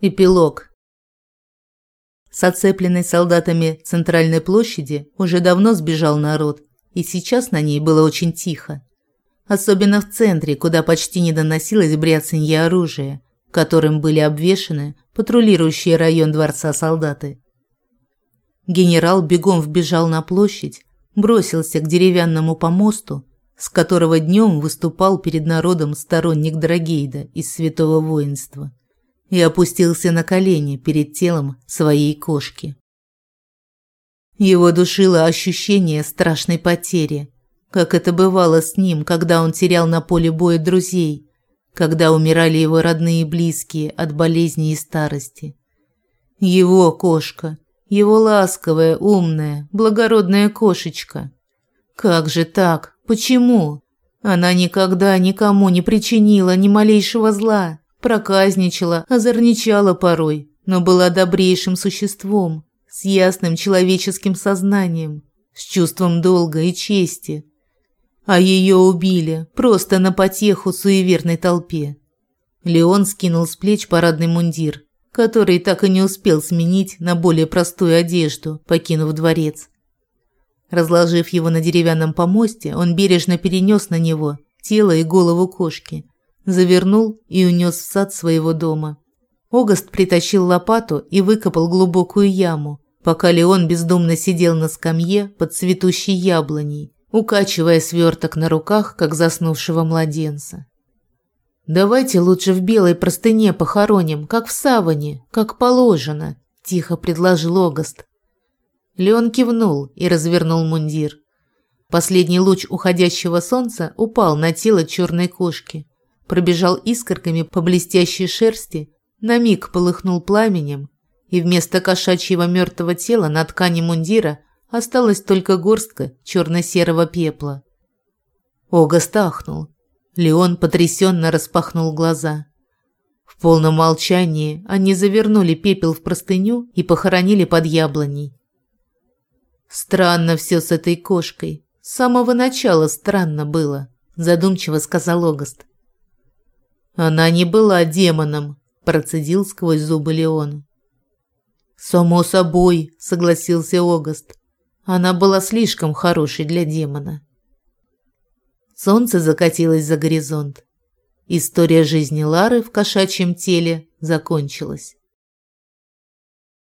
Эпилог. С оцепленной солдатами центральной площади уже давно сбежал народ, и сейчас на ней было очень тихо. Особенно в центре, куда почти не доносилось бряцанье оружия, которым были обвешаны патрулирующие район дворца солдаты. Генерал бегом вбежал на площадь, бросился к деревянному помосту, с которого днем выступал перед народом сторонник Драгейда из святого воинства и опустился на колени перед телом своей кошки. Его душило ощущение страшной потери, как это бывало с ним, когда он терял на поле боя друзей, когда умирали его родные и близкие от болезни и старости. Его кошка, его ласковая, умная, благородная кошечка. Как же так? Почему? Она никогда никому не причинила ни малейшего зла. Проказничала, озорничала порой, но была добрейшим существом, с ясным человеческим сознанием, с чувством долга и чести. А ее убили просто на потеху суеверной толпе. Леон скинул с плеч парадный мундир, который так и не успел сменить на более простую одежду, покинув дворец. Разложив его на деревянном помосте, он бережно перенес на него тело и голову кошки – завернул и унес в сад своего дома. Огаст притащил лопату и выкопал глубокую яму, пока Леон бездумно сидел на скамье под цветущей яблоней, укачивая сверток на руках, как заснувшего младенца. «Давайте лучше в белой простыне похороним, как в саване, как положено», – тихо предложил Огаст. Леон кивнул и развернул мундир. Последний луч уходящего солнца упал на тело черной кошки пробежал искорками по блестящей шерсти, на миг полыхнул пламенем, и вместо кошачьего мертвого тела на ткани мундира осталась только горстка черно-серого пепла. Ога стахнул. Леон потрясенно распахнул глаза. В полном молчании они завернули пепел в простыню и похоронили под яблоней. Странно все с этой кошкой. С самого начала странно было, задумчиво сказал Огаст. Она не была демоном, процедил сквозь зубы Леон. Само собой, согласился Огаст. Она была слишком хорошей для демона. Солнце закатилось за горизонт. История жизни Лары в кошачьем теле закончилась.